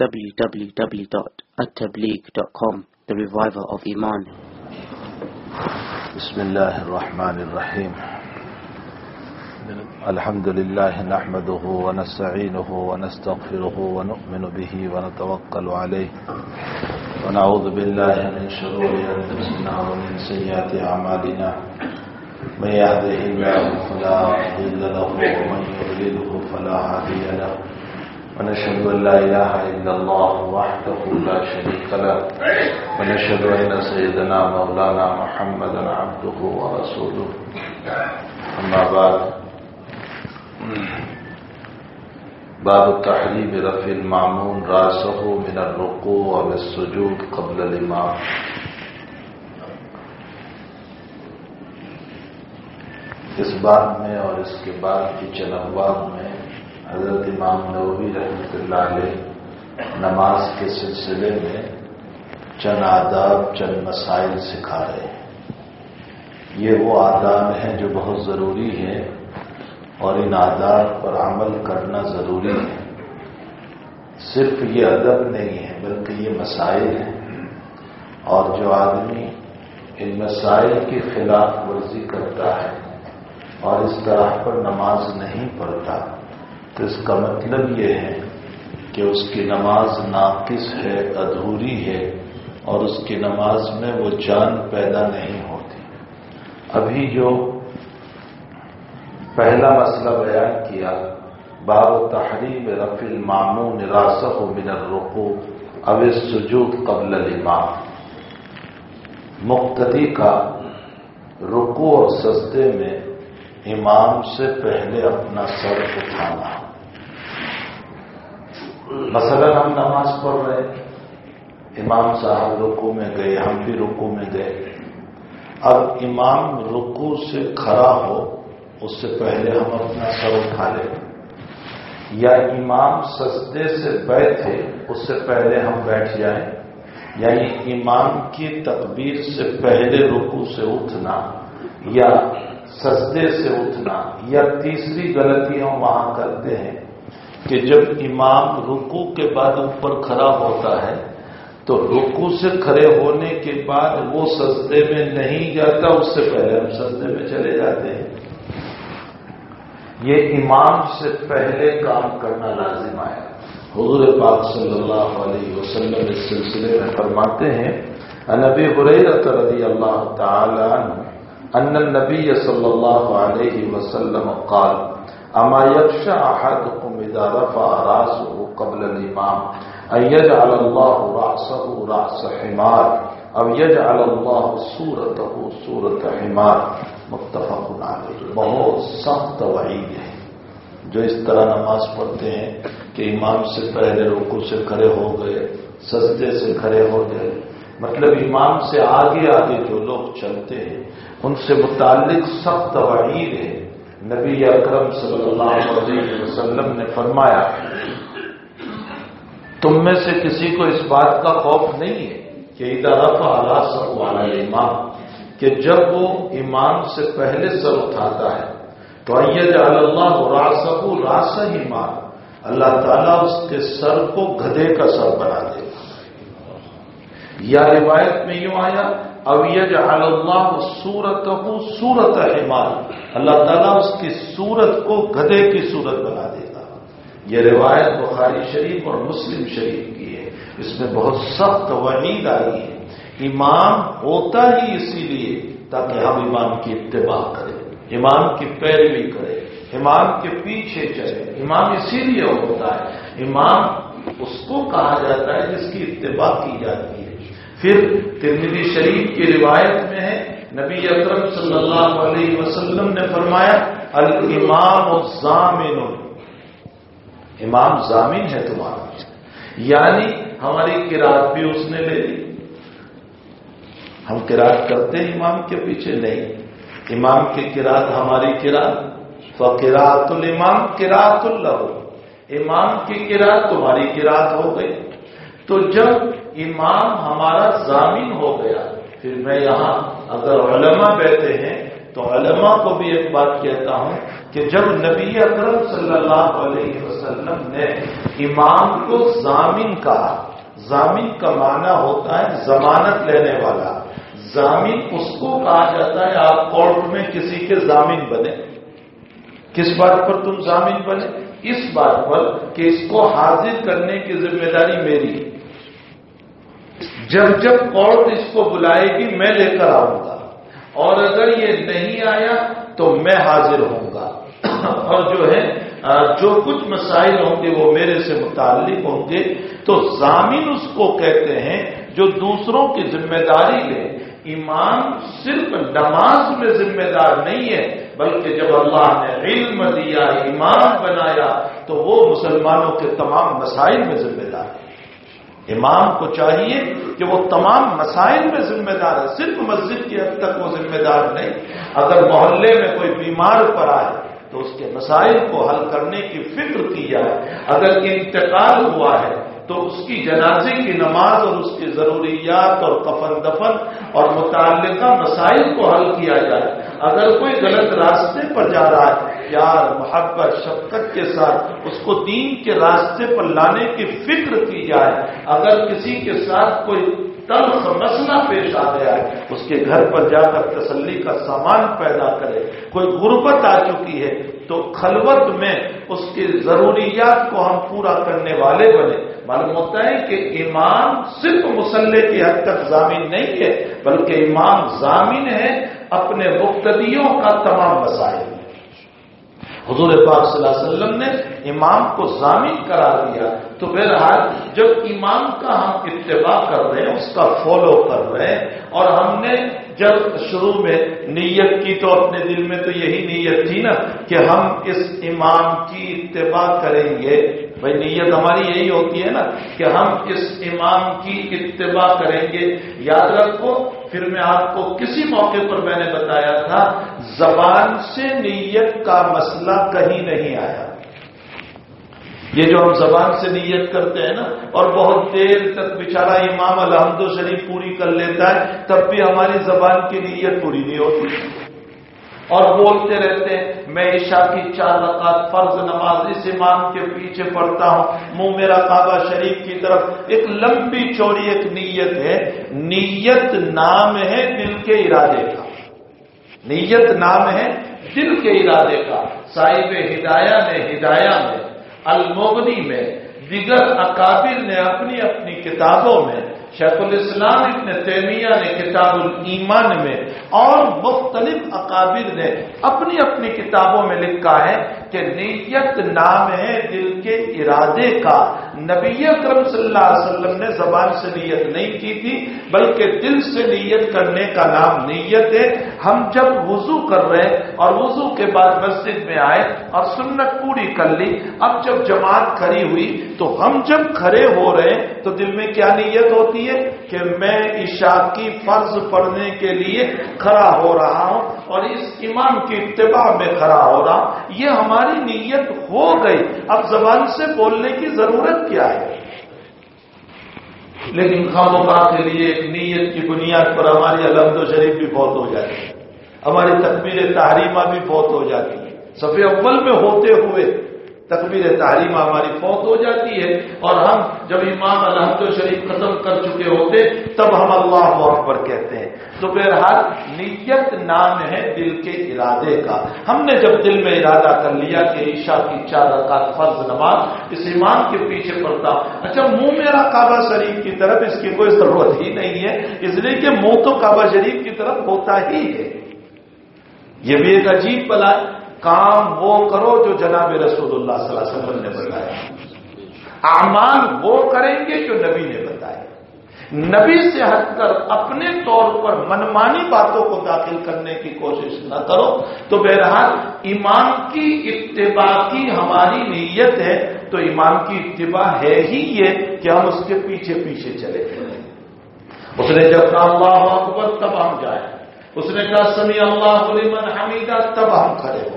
www.attableek.com The Reviver of Iman بسم الله الرحمن الرحيم الحمد لله نحمده ونستعينه ونستغفره ونؤمن به ونتوكل عليه ونعوذ بالله من شرور أنفسنا ومن سيئات أعمالنا من يهده الله فلا مضل له ومن يضلله فلا هادي له ونشهد أن لا إله إلا الله وحده لا شريك له. ونشهد أن سيدنا مولانا محمدا عبده ورسوله. أما بعد، باب التحريم، رفع المعمون راسه من الركوع والسجود قبل الإمام. اس بات میں اور اس کے بعد کی چنباد میں حضرت امام نووی رحمۃ اللہ علیہ نماز کے سلسلے میں چند آداب، چند مسائل سکھا رہے ہیں۔ یہ وہ آداب ہیں جو بہت ضروری ہیں اور ان آداب پر عمل کرنا ضروری ہے۔ صرف یہ ادب نہیں ہے، بلکہ یہ مسائل ہیں۔ اور جو آدمی ان مسائل کی خلاف ورزی کرتا ہے اور اس طرح پر نماز نہیں پڑھتا تو اس کا مطلب یہ ہے کہ اس کی نماز ناقص ہے، ادھوری ہے اور اس کی نماز میں وہ جان پیدا نہیں ہوتی۔ ابھی جو پہلا مسئلہ بیان کیا، باب تحریم رفیل المامون راسخ و من الرقو اب سجود قبل الامام۔ مقتدی کا رکو اور سستے میں امام سے پہلے اپنا سر اٹھانا۔ مثلا ہم نماز پڑھ رہے امام صاحب رکو میں گئے، ہم بھی رکو میں گئے۔ اب امام رکو سے کھڑا ہو، اس سے پہلے ہم اپنا سر اٹھا لیں۔ یا امام سجدے سے بیٹھے، اس سے پہلے ہم بیٹھ جائیں۔ یعنی امام کی تقبیر سے پہلے رکو سے اٹھنا، یا سجدے سے اٹھنا، یا تیسری غلطی ہم وہاں کرتے ہیں۔ کہ جب امام رکو کے بعد اوپر کھڑا ہوتا ہے، تو رکو سے کھڑے ہونے کے بعد وہ سجدے میں نہیں جاتا، اس سے پہلے ہم سجدے میں چلے جاتے ہیں۔ یہ امام سے پہلے کام کرنا لازم آیا حضور پاک صلی اللہ علیہ وسلم اس سلسلے میں فرماتے ہیں نبی حریرت رضی اللہ تعالی عنہ، ان النبی صلی اللہ علیہ وسلم قال، اما یخشى احدكم اذا رفع راسه قبل الامام. ان يجعل الله راسه راس حمار. او يجعل الله صورته صورت حمار. متفق علیہ. بہت سخت وعید ہے. جو اس طرح نماز پڑھتے ہیں کہ امام سے پہلے رکو سے کھڑے ہو گئے، سجدے سے کھڑے ہو گئے مطلب امام سے آگے آگے جو لوگ چلتے ہیں، ان سے متعلق سخت وعید ہے۔ نبی اکرم صلی اللہ علیہ وسلم نے فرمایا، تم میں سے کسی کو اس بات کا خوف نہیں ہے کہ ادارہ اعلیٰ سب والا امام کہ جب وہ امام سے پہلے سر اٹھاتا ہے، تو اید اللہ راسب راس ہی مار اللہ تعالیٰ اس کے سر کو گدے کا سر بنا دے گا یا روایت میں یوں آیا اویج اللہ سورت ہو سورت حمار اللہ تعالیٰ اس کی سورت کو گدے کی صورت بنا دے گا یہ روایت بخاری شریف اور مسلم شریف کی ہے۔ اس میں بہت سخت وعید آئی ہے۔ امام ہوتا ہی اسی لیے تاکہ ہم امام کی اتباع کریں۔ امام کی پیروی کرے امام کے پیچھے چلے امام اسی لیے ہوتا ہے۔ امام اس کو کہا جاتا ہے جس کی اتباع کی جاتی ہے۔ پھر ترمیدی شریف کی روایت میں ہے، نبی اکرم صلی اللہ علیہ وسلم نے فرمایا، الامام ضامن امام ضامن ہے تمہارا۔ یعنی ہماری کراط بھی اس نے لے لی۔ ہم کراط کرتے ہیں امام کے پیچھے؟ نہیں۔ امام کی کراط ہماری کراط تو کراط الامام کراط اللہ امام کی کراط تمہاری کراط ہو گئی۔ تو جب امام ہمارا ضامین ہو گیا۔ پھر میں یہاں اگر علماء بیٹھے ہیں تو علماء کو بھی ایک بات کہتا ہوں کہ جب نبی اکرم صلی اللہ علیہ وسلم نے امام کو ضامن کہا، ضامن کا معنی ہوتا ہے ضمانت لینے والا۔ ضامن اس کو کہا جاتا ہے، آپ کورٹ میں کسی کے ضامن بنے۔ کس بات پر تم ضامن بنے؟ اس بات پر کہ اس کو حاضر کرنے کی ذمہ داری میری ہے۔ جب جب کورٹ اس کو بلائے گی، میں لے کر آؤں گا۔ اور اگر یہ نہیں آیا تو میں حاضر ہوں گا۔ اور جو ہے جو کچھ مسائل ہوں گے، وہ میرے سے متعلق ہوں گے۔ تو ضامین اس کو کہتے ہیں، جو دوسروں کی ذمہ داری لے۔ ایمان صرف نماز میں ذمہ دار نہیں ہے، بلکہ جب اللہ نے علم دیا، ایمان بنایا، تو وہ مسلمانوں کے تمام مسائل میں ذمہ دار ہے۔ امام کو چاہیے کہ وہ تمام مسائل میں ذمہ دار ہے، صرف مسجد کی حد تک وہ ذمہ دار نہیں۔ اگر محلے میں کوئی بیمار پر آئے تو اس کے مسائل کو حل کرنے کی فکر کی جائے۔ اگر انتقال ہوا ہے تو اس کی جنازے کی نماز اور اس کی ضروریات اور کفن دفن اور متعلقہ مسائل کو حل کیا جائے۔ اگر کوئی غلط راستے پر جا رہا ہے پیار، محبت، شفقت کے ساتھ اس کو دین کے راستے پر لانے کی فکر کی جائے۔ اگر کسی کے ساتھ کوئی تلخ مسئلہ پیش آ گیا ہے، اس کے گھر پر جا کر تسلی کا سامان پیدا کرے۔ کوئی غربت آ چکی ہے، تو خلوت میں اس کی ضروریات کو ہم پورا کرنے والے بنے۔ معلوم ہوتا ہے کہ امام صرف مسلح کی حد تک ضامین نہیں ہے، بلکہ امام ضامین ہے اپنے مقتدیوں کا تمام مسائل۔ حضور پاک صلی اللہ علیہ وسلم نے امام کو ضامن کرا دیا تو بہرحال جب امام کا ہم اتباع کر رہے ہیں، اس کا فالو کر رہے ہیں اور ہم نے جب شروع میں نیت کی تو اپنے دل میں تو یہی نیت تھی نا کہ ہم اس امام کی اتباع کریں گے بھائی نیت ہماری یہی ہوتی ہے نا کہ ہم اس امام کی اتباع کریں گے۔ یاد رکھو، پھر میں آپ کو کسی موقع پر میں نے بتایا تھا، زبان سے نیت کا مسئلہ کہیں نہیں آیا۔ یہ جو ہم زبان سے نیت کرتے ہیں نا، اور بہت دیر تک بیچارہ امام الحمد شریف پوری کر لیتا ہے، تب بھی ہماری زبان کی نیت پوری نہیں ہوتی۔ اور بولتے رہتے ہیں، میں عشاء کی چار رکعت فرض نماز اس امام کے پیچھے پڑھتا ہوں۔ منہ میرا کعبہ شریف کی طرف ایک لمبی چوڑی ایک نیت ہے۔ نیت نام ہے دل کے ارادے کا۔ نیت نام ہے دل کے ارادے کا۔ صاحب ہدایہ نے ہدایہ میں، المغنی میں، دیگر اکابر نے اپنی اپنی کتابوں میں شیخ الاسلام ابن تیمیہ نے کتاب الایمان میں اور مختلف اکابر نے اپنی اپنی کتابوں میں لکھا ہے کہ نیت نام ہے دل کے ارادے کا نبی اکرم صلی اللہ علیہ وسلم نے زبان سے نیت نہیں کی تھی، بلکہ دل سے نیت کرنے کا نام نیت ہے۔ ہم جب وضو کر رہے اور وضو کے بعد مسجد میں آئے اور سنت پوری کر لی، اب جب جماعت کھڑی ہوئی تو ہم جب کھڑے ہو رہے تو دل میں کیا نیت ہوتی ہے؟ کہ میں عشاء کی فرض پڑھنے کے لیے کھڑا ہو رہا ہوں اور اس امام کی اتباع میں کھڑا ہو رہا ہوں۔ یہ ہماری نیت ہو گئی۔ اب زبان سے بولنے کی ضرورت کیا ہے۔ لیکن خاموخا کے لیے ایک نیت کی بنیاد پر ہماری الحمد شریف بھی بہت ہو جاتی ہے۔ ہماری تقبیر تحریمہ بھی بہت ہو جاتی ہے۔ صفحے اول میں ہوتے ہوئے تکبیر تحریمہ ہماری فوت ہو جاتی ہے اور ہم جب امام الحمد شریف ختم کر چکے ہوتے تب ہم اللہ اکبر کہتے ہیں۔ تو بہرحال نیت نام ہے دل کے ارادے کا۔ ہم نے جب دل میں ارادہ کر لیا کہ عشاء کی چار رکعت فرض نماز اس امام کے پیچھے پڑتا۔ اچھا منہ میرا کعبہ شریف کی طرف اس کی کوئی ضرورت ہی نہیں ہے۔ اس لیے کہ منہ تو کعبہ شریف کی طرف ہوتا ہی ہے۔ یہ بھی ایک عجیب بلا کام وہ کرو جو جناب رسول اللہ صلی اللہ علیہ وسلم نے بتایا۔ اعمال وہ کریں گے جو نبی نے بتایا۔ نبی سے ہٹ کر اپنے طور پر منمانی باتوں کو داخل کرنے کی کوشش نہ کرو۔ تو بہرحال ایمان کی اتباع کی ہماری نیت ہے۔ تو ایمان کی اتباع ہے ہی یہ کہ ہم اس کے پیچھے پیچھے چلے۔ گئے اس نے جب کہا اللہ اکبر تب ہم جائیں۔ اس نے کہا سمی اللہ علیمن حمیدہ تب ہم کھڑے ہو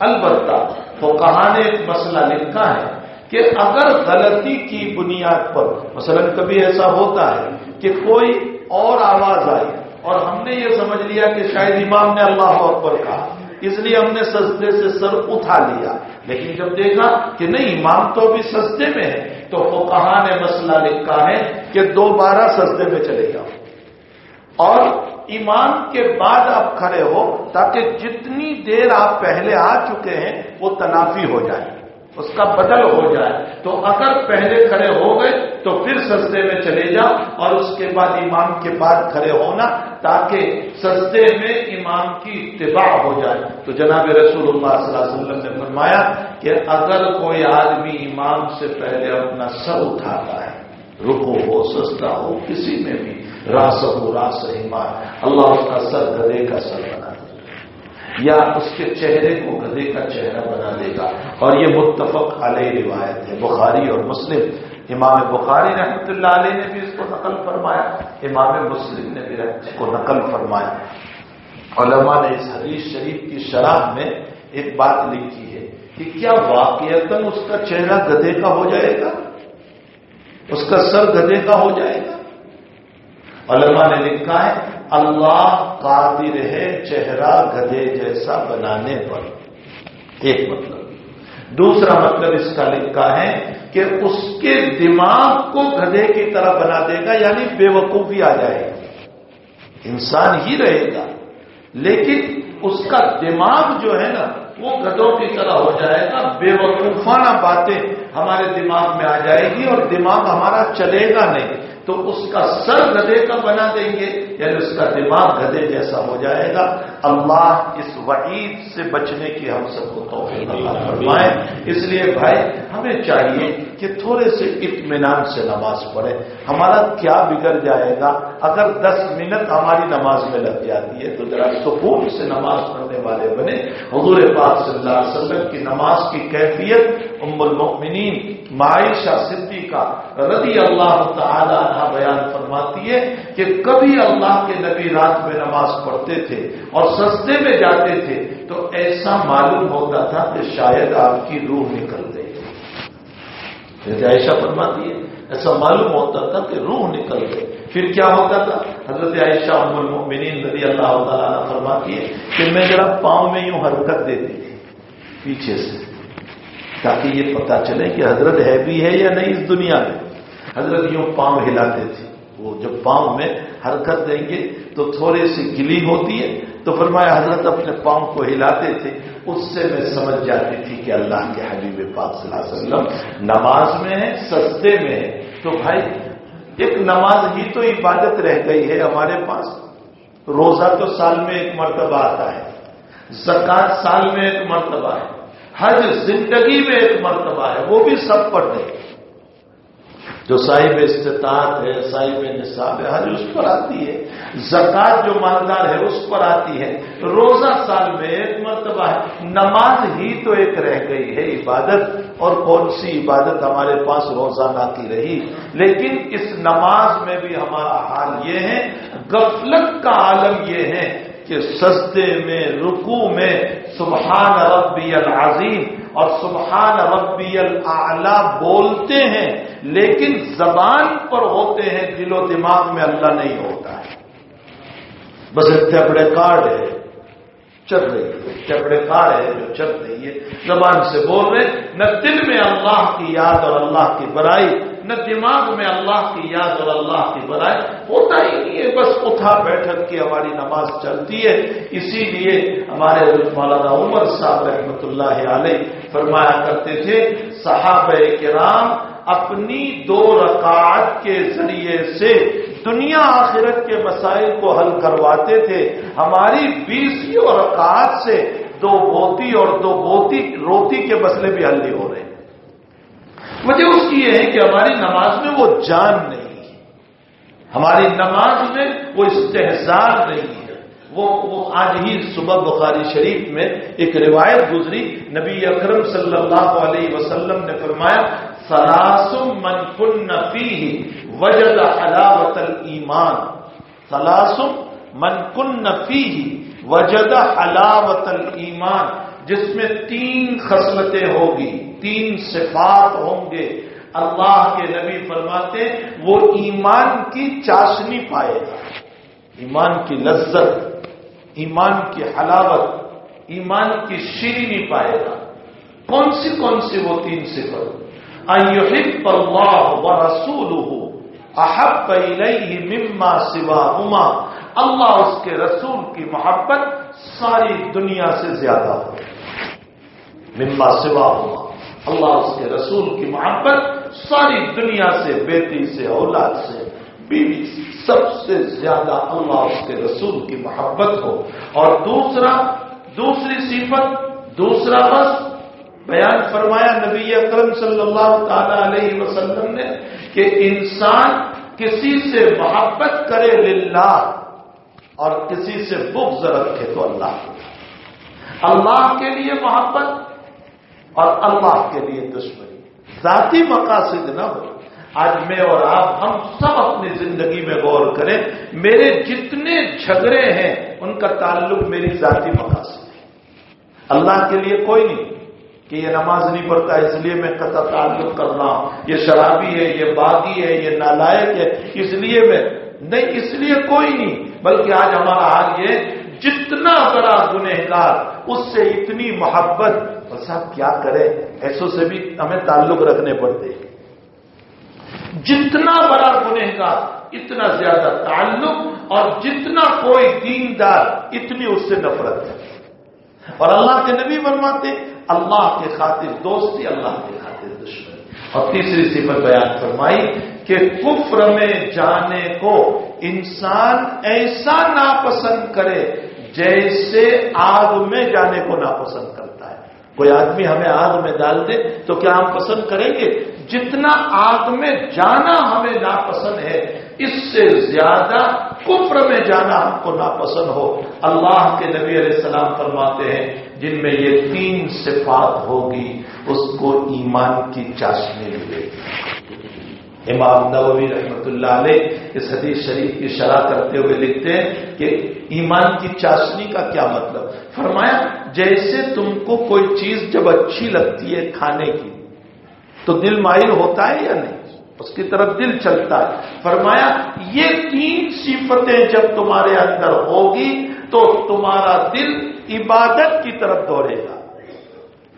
البتہ وہ کہاں نے ایک مسئلہ لکھا ہے کہ اگر غلطی کی بنیاد پر، مثلا کبھی ایسا ہوتا ہے کہ کوئی اور آواز آئی اور ہم نے یہ سمجھ لیا کہ شاید امام نے اللہ اکبر کہا، اس لیے ہم نے سستے سے سر اٹھا لیا۔ لیکن جب دیکھا کہ نہیں، امام تو ابھی سستے میں ہے، تو وہ نے مسئلہ لکھا ہے کہ دوبارہ سستے میں چلے جاؤ۔ اور ایمان کے بعد آپ کھڑے ہو تاکہ جتنی دیر آپ پہلے آ چکے ہیں وہ تنافی ہو جائے، اس کا بدل ہو جائے۔ تو اگر پہلے کھڑے ہو گئے تو پھر سستے میں چلے جاؤ اور اس کے بعد امام کے بعد کھڑے ہونا تاکہ سستے میں امام کی اتباع ہو جائے۔ تو جناب رسول اللہ صلی اللہ علیہ وسلم نے فرمایا کہ اگر کوئی آدمی امام سے پہلے اپنا سر اٹھاتا ہے رکو ہو سستا ہو، کسی میں بھی راس ہو راس ایمان اللہ اس کا سر گدے کا سر بنا دے یا اس کے چہرے کو گدے کا چہرہ بنا دے گا۔ اور یہ متفق علیہ روایت ہے۔ بخاری اور مسلم۔ امام بخاری رحمۃ اللہ علیہ نے بھی اس کو نقل فرمایا۔ امام مسلم نے بھی اس کو نقل فرمایا۔ علماء نے اس حدیث شریف کی شرح میں ایک بات لکھی ہے کہ کیا واقعات اس کا چہرہ گدے کا ہو جائے گا؟ اس کا سر گدے کا ہو جائے گا؟ علماء نے لکھا ہے، اللہ قادر ہے چہرہ گدے جیسا بنانے پر۔ ایک مطلب۔ دوسرا مطلب اس کا لکھا ہے کہ اس کے دماغ کو گدے کی طرح بنا دے گا یعنی بے وقوفی آ جائے گا۔ انسان ہی رہے گا۔ لیکن اس کا دماغ جو ہے نا، وہ گدوں کی طرح ہو جائے گا۔ بے وقوفانہ باتیں ہمارے دماغ میں آ جائے گی اور دماغ ہمارا چلے گا نہیں۔ تو اس کا سر گدے کا بنا دیں گے یعنی اس کا دماغ گدے جیسا ہو جائے گا۔ اللہ اس وعید سے بچنے کی ہم سب کو توفیق اللہ فرمائے۔ اس لیے بھائی ہمیں چاہیے کہ تھوڑے سے اطمینان سے نماز پڑھے ہمارا کیا بگڑ جائے گا؟ اگر دس منٹ ہماری نماز میں لگ جاتی ہے تو ذرا سکون سے نماز پڑھنے والے بنے۔ حضور پاک صلی اللہ علیہ وسلم کی نماز کی کیفیت ام المؤمنین معائشہ صدیقہ رضی اللہ تعالی عنہ بیان فرماتی ہے کہ کبھی اللہ کے نبی رات میں نماز پڑھتے تھے اور سستے میں جاتے تھے تو ایسا معلوم ہوتا تھا کہ شاید آپ کی روح نکل گئی۔ جیسے عائشہ فرماتی ہے، ایسا معلوم ہوتا تھا کہ روح نکل گئی۔ پھر کیا ہوتا تھا؟ حضرت عائشہ ام المؤمنین رضی اللہ تعالیٰ فرماتی ہے کہ میں ذرا پاؤں میں یوں حرکت دیتی تھی، پیچھے سے۔ تاکہ یہ پتا چلے کہ حضرت ہے بھی ہے یا نہیں اس دنیا میں۔ حضرت یوں پاؤں ہلاتے تھے۔ وہ جب پاؤں میں حرکت دیں گے تو تھوڑی سی گلی ہوتی ہے۔ تو فرمایا حضرت اپنے پاؤں کو ہلاتے تھے۔ اس سے میں سمجھ جاتی تھی کہ اللہ کے حبیب پاک صلی اللہ علیہ وسلم نماز میں ہے سستے میں ہے تو بھائی، ایک نماز ہی تو عبادت رہ گئی ہے ہمارے پاس۔ روزہ تو سال میں ایک مرتبہ آتا ہے۔ زکات سال میں ایک مرتبہ ہے۔ حج زندگی میں ایک مرتبہ ہے، وہ بھی سب پر نہیں۔ جو صاحب استطاعت ہے، صاحب نصاب ہے، حج اس پر آتی ہے۔ زکات جو مالدار ہے، اس پر آتی ہے۔ روزہ سال میں ایک مرتبہ ہے۔ نماز ہی تو ایک رہ گئی ہے، عبادت۔ اور کون سی عبادت ہمارے پاس روزانہ کی رہی؟ لیکن اس نماز میں بھی ہمارا حال یہ ہے، غفلت کا عالم یہ ہے کہ سستے میں رکو میں سبحان ربی العظیم اور سبحان ربی العلی بولتے ہیں، لیکن زبان پر ہوتے ہیں، دل و دماغ میں اللہ نہیں ہوتا ہے۔ بس ٹیپڑے کارڈ ہے، چل رہی ہے۔ ٹیپڑے کارڈ ہے جو چل رہی ہے۔ زبان سے بول رہے نہ دل میں اللہ کی یاد اور اللہ کی برائی نہ دماغ میں اللہ کی یاد اور اللہ کی برائی ہوتا ہی نہیں ہے، بس اٹھا بیٹھک کی ہماری نماز چلتی ہے۔ اسی لیے ہمارے مولانا عمر صاحب رحمۃ اللہ علیہ فرمایا کرتے تھے، صحابہ کرام اپنی دو رکعت کے ذریعے سے دنیا آخرت کے مسائل کو حل کرواتے تھے۔ ہماری بیسوں رکعت سے دو بوتی اور دو بوتی روتی کے مسئلے بھی حل نہیں ہو رہے۔ وجہ اس کی یہ ہے کہ ہماری نماز میں وہ جان نہیں ہے۔ ہماری نماز میں وہ استحصال نہیں ہے۔ وہ وہ آج ہی صبح بخاری شریف میں ایک روایت گزری۔ نبی اکرم صلی اللہ علیہ وسلم نے فرمایا سلاسم من کن فی وجد حلاوت المان سلاسم من کن فی وجد حلاوت المان جس میں تین خصلتیں ہوگی، تین صفات ہوں گے، اللہ کے نبی فرماتے وہ ایمان کی چاشنی پائے گا۔ ایمان کی لذت، ایمان کی حلاوت، ایمان کی شیرینی پائے گا۔ کون سی کون سی وہ تین صفت؟ ایحب اللہ و رسول احب الیہ مما سوا ہما اللہ اس کے رسول کی محبت ساری دنیا سے زیادہ ہو۔ مما سوا ہوا اللہ اس کے رسول کی محبت ساری دنیا سے، بیٹی سے، اولاد سے، بیوی سب سے زیادہ اللہ اس کے رسول کی محبت ہو۔ اور دوسرا، دوسری صفت، دوسرا بس بیان فرمایا نبی اکرم صلی اللہ تعالی علیہ وسلم نے کہ انسان کسی سے محبت کرے للہ اور کسی سے بغض رکھے تو اللہ اللہ کے لیے محبت اور اللہ کے لیے دشمنی۔ ذاتی مقاصد نہ ہو۔ آج میں اور آپ، ہم سب اپنی زندگی میں غور کریں، میرے جتنے جھگڑے ہیں، ان کا تعلق میری ذاتی مقاصد ہے۔ اللہ کے لیے کوئی نہیں کہ یہ نماز نہیں پڑھتا، اس لیے میں قطع تعلق کر رہا ہوں۔ یہ شرابی ہے، یہ باغی ہے، یہ نالائق ہے، اس لیے میں، نہیں، اس لیے کوئی نہیں، بلکہ آج ہمارا حال یہ جتنا بڑا گنہگار اس سے اتنی محبت۔ اور صاحب کیا کرے ایسوں سے بھی ہمیں تعلق رکھنے پڑتے ہیں۔ جتنا بڑا گنہگار اتنا زیادہ تعلق، اور جتنا کوئی دیندار، اتنی اس سے نفرت ہے۔ اور اللہ کے نبی فرماتے اللہ کے خاطر دوستی، اللہ کے خاطر دشمنی اور تیسری صفت بیان فرمائی کہ کفر میں جانے کو انسان ایسا ناپسند کرے جیسے آگ میں جانے کو ناپسند کرتا ہے۔ کوئی آدمی ہمیں آگ میں ڈال دے تو کیا ہم پسند کریں گے؟ جتنا آگ میں جانا ہمیں ناپسند ہے، اس سے زیادہ کفر میں جانا ہم کو ناپسند ہو۔ اللہ کے نبی علیہ السلام فرماتے ہیں، جن میں یہ تین صفات ہوگی، اس کو ایمان کی چاشنی ملے گی۔ امام نووی رحمۃ اللہ علیہ اس حدیث شریف کی شرح کرتے ہوئے لکھتے ہیں کہ ایمان کی چاشنی کا کیا مطلب؟ فرمایا، جیسے تم کو کوئی چیز جب اچھی لگتی ہے کھانے کی، تو دل مائل ہوتا ہے یا نہیں؟ اس کی طرف دل چلتا ہے۔ فرمایا، یہ تین صفتیں جب تمہارے اندر ہوگی، تو تمہارا دل عبادت کی طرف دوڑے گا۔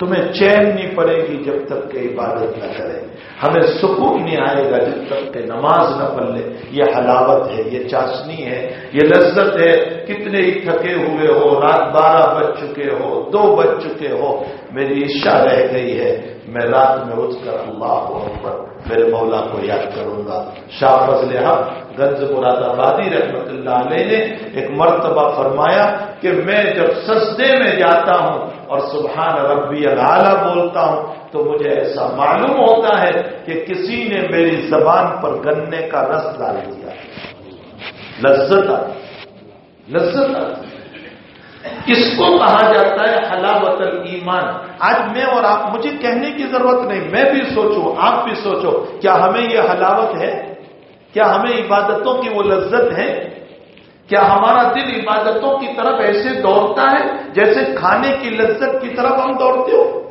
تمہیں چین نہیں پڑے گی جب تک کہ عبادت نہ کرے۔ ہمیں سکون نہیں آئے گا جب تک کہ نماز نہ پڑھ لے۔ یہ حلاوت ہے، یہ چاشنی ہے، یہ لذت ہے۔ کتنے ہی تھکے ہوئے ہو، رات بارہ بج چکے ہو، دو بج چکے ہو، میری عشا رہ گئی ہے۔ میں رات میں اٹھ کر اللہ اکبر، میرے مولا کو یاد کروں گا۔ شاہ فضل حق گنج مراد آبادی رحمت اللہ علیہ نے ایک مرتبہ فرمایا کہ میں جب سجدے میں جاتا ہوں اور سبحان ربی العلیٰ بولتا ہوں تو مجھے ایسا معلوم ہوتا ہے کہ کسی نے میری زبان پر گنے کا رس ڈال دیا۔ لذت لذت اس کو کہا جاتا ہے حلاوت ایمان آج میں اور آپ، مجھے کہنے کی ضرورت نہیں، میں بھی سوچوں، آپ بھی سوچو، کیا ہمیں یہ حلاوت ہے؟ کیا ہمیں عبادتوں کی وہ لذت ہے؟ کیا ہمارا دل عبادتوں کی طرف ایسے دوڑتا ہے جیسے کھانے کی لذت کی طرف ہم دوڑتے ہو؟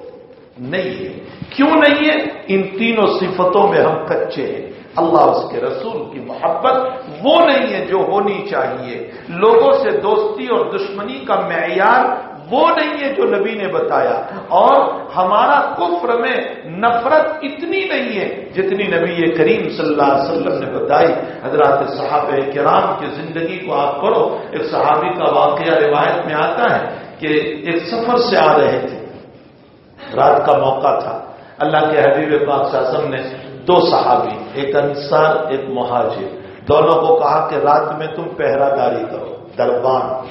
نہیں ہے۔ کیوں نہیں ہے؟ ان تینوں صفتوں میں ہم کچے ہیں۔ اللہ اس کے رسول کی محبت وہ نہیں ہے جو ہونی چاہیے۔ لوگوں سے دوستی اور دشمنی کا معیار وہ نہیں ہے جو نبی نے بتایا۔ اور ہمارا کفر میں نفرت اتنی نہیں ہے جتنی نبی کریم صلی اللہ علیہ وسلم نے بتائی۔ حضرات صحابہ کرام کی زندگی کو آپ پڑھو، ایک صحابی کا واقعہ روایت میں آتا ہے کہ ایک سفر سے آ رہے تھے۔ رات کا موقع تھا۔ اللہ کے حبیب پاک شاسم نے دو صحابی، ایک انصار، ایک مہاجر، دونوں کو کہا کہ رات میں تم پہرا داری کرو، دربان۔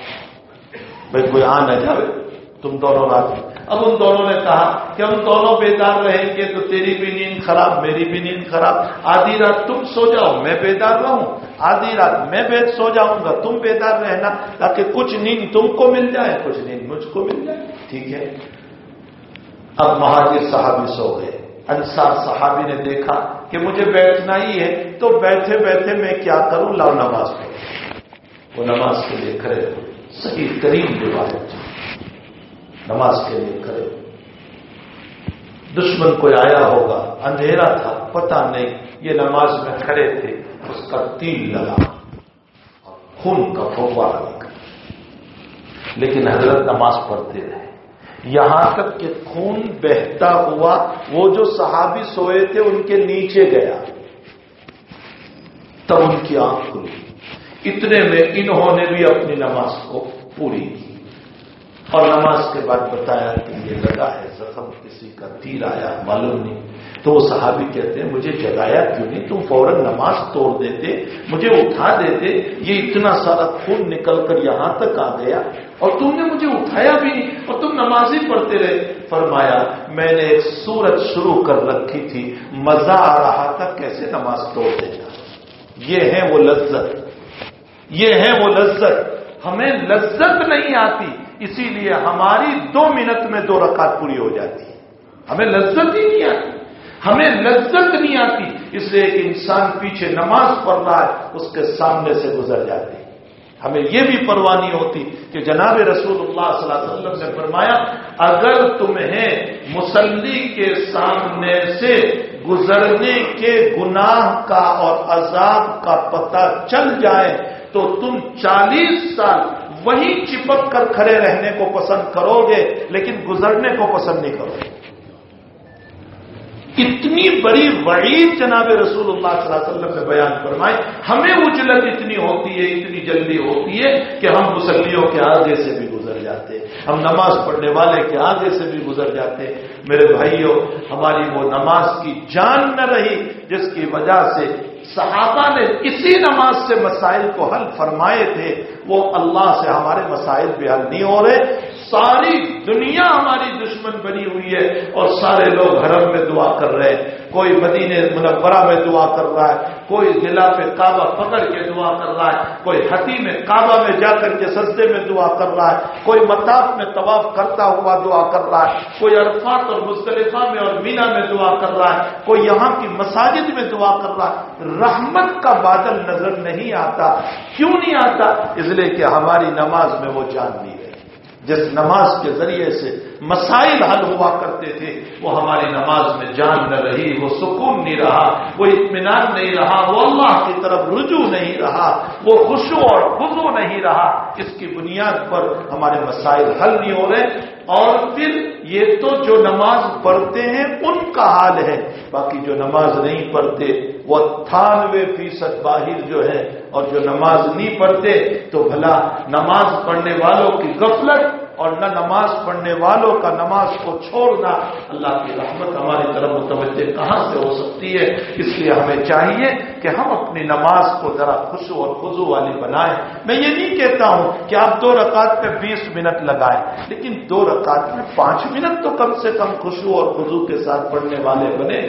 بھائی کوئی آ نہ جائے تم دونوں رات میں اب ان دونوں نے کہا کہ ہم دونوں بیدار رہیں گے تو تیری بھی نیند خراب، میری بھی نیند خراب۔ آدھی رات تم سو جاؤ، میں بیدار رہوں آدھی رات میں بید سو جاؤں گا، تم بیدار رہنا تاکہ کچھ نیند تم کو مل جائے، کچھ نیند مجھ کو مل جائے۔ ٹھیک ہے۔ اب مہاجر صحابی سو گئے۔ انصار صحابی نے دیکھا کہ مجھے بیٹھنا ہی ہے، تو بیٹھے بیٹھے میں کیا کروں؟ لاؤ نماز پڑھ وہ نماز کے لیے کھڑے صحیح کریم روایت نماز کے لیے کھڑے دشمن کوئی آیا ہوگا، اندھیرا تھا، پتہ نہیں یہ نماز میں کھڑے تھے، اس کا تین لگا۔ اور خون کا فوارہ نکل لیکن حضرت نماز پڑھتے رہے۔ یہاں تک کہ خون بہتا ہوا وہ جو صحابی سوئے تھے، ان کے نیچے گیا۔ تب ان کی آنکھ کھلی۔ اتنے میں انہوں نے بھی اپنی نماز کو پوری کی۔ اور نماز کے بعد بتایا کہ یہ لگا ہے زخم، کسی کا تیر آیا، معلوم نہیں۔ تو وہ صحابی کہتے ہیں، مجھے جگایا کیوں نہیں؟ تم فوراً نماز توڑ دیتے، مجھے اٹھا دیتے، یہ اتنا سارا خون نکل کر یہاں تک آ گیا۔ اور تم نے مجھے اٹھایا بھی نہیں، اور تم نماز ہی پڑھتے رہے۔ فرمایا، میں نے ایک سورج شروع کر رکھی تھی، مزہ آ رہا تھا، کیسے نماز توڑ دینا یہ ہے وہ لذت۔ یہ ہے وہ لذت۔ ہمیں لذت نہیں آتی، اسی لیے ہماری دو منٹ میں دو رکعت پوری ہو جاتی۔ ہمیں لذت ہی نہیں آتی۔ ہمیں لذت نہیں آتی۔ اس لیے کہ انسان پیچھے نماز پڑھ رہا ہے، اس کے سامنے سے گزر جاتی ہمیں یہ بھی پروانی ہوتی کہ جناب رسول اللہ صلی اللہ علیہ وسلم نے فرمایا، اگر تمہیں مسلی کے سامنے سے گزرنے کے گناہ کا اور عذاب کا پتہ چل جائے تو تم چالیس سال وہی چپک کر کھڑے رہنے کو پسند کرو گے لیکن گزرنے کو پسند نہیں کرو گے اتنی بڑی وعید جناب رسول اللہ صلی اللہ علیہ وسلم نے بیان فرمائے ہمیں اجلت اتنی ہوتی ہے، اتنی جلدی ہوتی ہے کہ ہم مسلیوں کے آگے سے بھی گزر جاتے۔ ہم نماز پڑھنے والے کے آگے سے بھی گزر جاتے۔ میرے بھائیوں، ہماری وہ نماز کی جان نہ رہی، جس کی وجہ سے صحابہ نے اسی نماز سے مسائل کو حل فرمائے تھے، وہ اللہ سے ہمارے مسائل بھی حل نہیں ہو رہے۔ ساری دنیا ہماری دشمن بنی ہوئی ہے اور سارے لوگ حرم میں دعا کر رہے۔ ہیں کوئی مدینے منورہ میں دعا کر رہا ہے، کوئی ضلع پہ کعبہ پکڑ کے دعا کر رہا ہے، کوئی ہتی میں کعبہ میں جا کر کے سجدے میں دعا کر رہا ہے، کوئی متاف میں طواف کرتا ہوا دعا کر رہا ہے، کوئی عرفات اور مصطلفہ میں اور مینا میں دعا کر رہا ہے، کوئی یہاں کی مساجد میں دعا کر رہا ہے۔ رحمت کا بادل نظر نہیں آتا۔ کیوں نہیں آتا؟ اس لیے کہ ہماری نماز میں وہ جان نہیں جس نماز کے ذریعے سے مسائل حل ہوا کرتے تھے، وہ ہماری نماز میں جان نہ رہی، وہ سکون نہیں رہا، وہ اطمینان نہیں رہا، وہ اللہ کی طرف رجوع نہیں رہا، وہ خوشو اور خزو نہیں رہا۔ اس کی بنیاد پر ہمارے مسائل حل نہیں ہو رہے۔ اور پھر یہ تو جو نماز پڑھتے ہیں، ان کا حال ہے۔ باقی جو نماز نہیں پڑھتے، وہ اٹھانوے فیصد باہر جو ہے اور جو نماز نہیں پڑھتے، تو بھلا نماز پڑھنے والوں کی غفلت اور نہ نماز پڑھنے والوں کا نماز کو چھوڑنا اللہ کی رحمت ہماری طرف متوجہ کہاں سے ہو سکتی ہے؟ اس لیے ہمیں چاہیے کہ ہم اپنی نماز کو ذرا خوشو اور خزو والی بنائیں۔ میں یہ نہیں کہتا ہوں کہ آپ دو رکعت پہ بیس منٹ لگائیں، لیکن دو رکعت میں پانچ منٹ تو کم سے کم خوشو اور خزو کے ساتھ پڑھنے والے بنے۔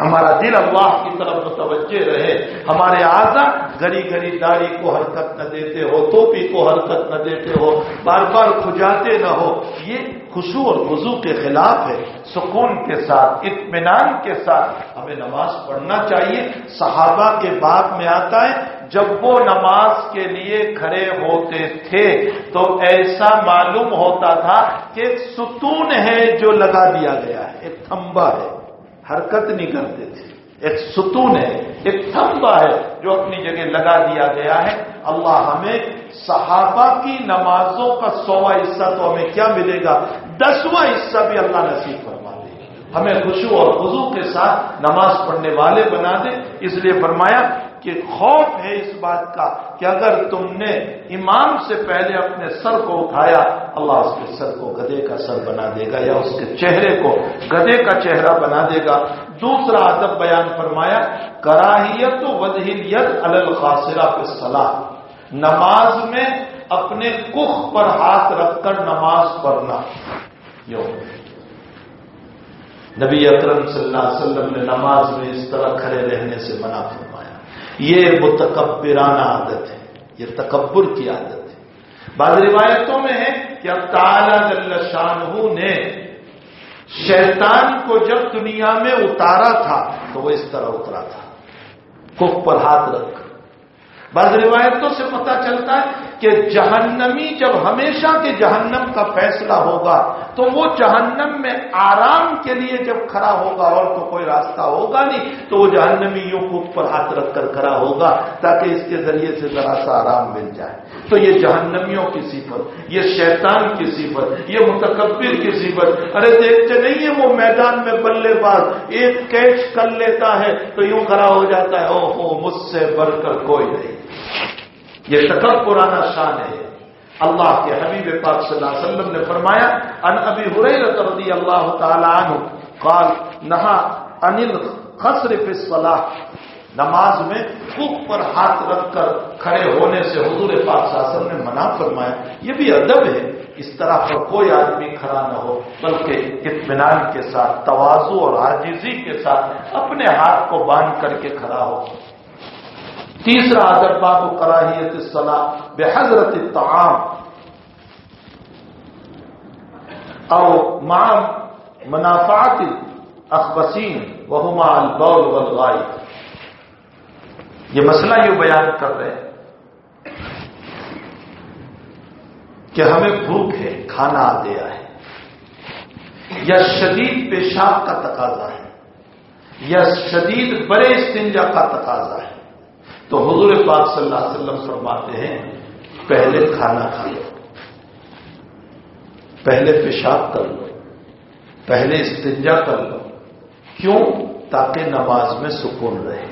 ہمارا دل اللہ کی طرف متوجہ رہے، ہمارے آزا گری گری داڑھی کو حرکت نہ دیتے ہو توپی کو حرکت نہ دیتے ہو، بار بار کھجاتے نہ ہو، یہ خوشو اور وضو کے خلاف ہے، سکون کے ساتھ، اطمینان کے ساتھ۔ ہمیں نماز پڑھنا چاہیے، صحابہ کے بعد میں آتا ہے، جب وہ نماز کے لیے کھڑے ہوتے تھے، تو ایسا معلوم ہوتا تھا کہ ایک ستون ہے جو لگا دیا گیا ہے، ایک تھمبا ہے۔ حرکت نہیں کرتے تھے۔ ایک ستون ہے، ایک تھمبا ہے جو اپنی جگہ لگا دیا گیا ہے۔ اللہ ہمیں صحابہ کی نمازوں کا سواں حصہ تو ہمیں کیا ملے گا؟ دسواں حصہ بھی اللہ نصیب فرما دے۔ ہمیں خوشو اور خزو کے ساتھ نماز پڑھنے والے بنا دے۔ اس لیے فرمایا کہ خوف ہے اس بات کا کہ اگر تم نے امام سے پہلے اپنے سر کو اٹھایا، اللہ اس کے سر کو گدے کا سر بنا دے گا یا اس کے چہرے کو گدے کا چہرہ بنا دے گا۔ دوسرا ادب بیان فرمایا، کراہیت و ودہیت الخاصرہ پہ صلاح نماز میں اپنے کخ پر ہاتھ رکھ کر نماز پڑھنا۔ یوں نبی اکرم صلی اللہ علیہ وسلم نے نماز میں اس طرح کھڑے رہنے سے منع فرمایا یہ متکبرانہ عادت ہے، یہ تکبر کی عادت ہے۔ بعض روایتوں میں ہے کہ اب جل شاہ نے شیطان کو جب دنیا میں اتارا تھا تو وہ اس طرح اترا تھا، کف پر ہاتھ رکھ بعض روایتوں سے پتہ چلتا ہے کہ جہنمی جب ہمیشہ کے جہنم کا فیصلہ ہوگا، تو وہ جہنم میں آرام کے لیے جب کھڑا ہوگا اور تو کوئی راستہ ہوگا نہیں، تو وہ جہنمی یوں کو اوپر ہاتھ رکھ کر کھڑا ہوگا تاکہ اس کے ذریعے سے ذرا سا آرام مل جائے۔ تو یہ جہنمیوں کی صفت، یہ شیطان کی صفت، یہ متکبر کی صفت۔ ارے دیکھتے نہیں ہے وہ میدان میں بلے باز، ایک کیچ کر لیتا ہے تو یوں کھڑا ہو جاتا ہے او ہو مجھ سے بڑھ کر کوئی نہیں۔ یہ تکب پرانا شان ہے۔ اللہ کے حبیب پاک صلی اللہ علیہ وسلم نے فرمایا ان ابی حریرت رضی اللہ تعالی عنہ قال، نہا انل خسر فی الصلاح نماز میں خوب پر ہاتھ رکھ کر کھڑے ہونے سے حضور پاک صلی اللہ علیہ وسلم نے منع فرمایا۔ یہ بھی ادب ہے، اس طرح پر کوئی آدمی کھڑا نہ ہو، بلکہ اطمینان کے ساتھ توازو اور عاجزی کے ساتھ اپنے ہاتھ کو باندھ کر کے کھڑا ہو۔ تیسرا ادب باب کراہیت صلاح بے حضرت تعام او مع منافعات اخبسین وہما البول والغائب. یہ مسئلہ یوں بیان کر رہے ہیں کہ ہمیں بھوک ہے، کھانا آ گیا ہے، یا شدید پیشاب کا تقاضا ہے، یا شدید بڑے استنجا کا تقاضا ہے۔ تو حضور پاک صلی اللہ علیہ وسلم فرماتے ہیں، پہلے کھانا کھا لو۔ پہلے پیشاب کر لو۔ پہلے استنجا کر لو۔ کیوں؟ تاکہ نماز میں سکون رہے۔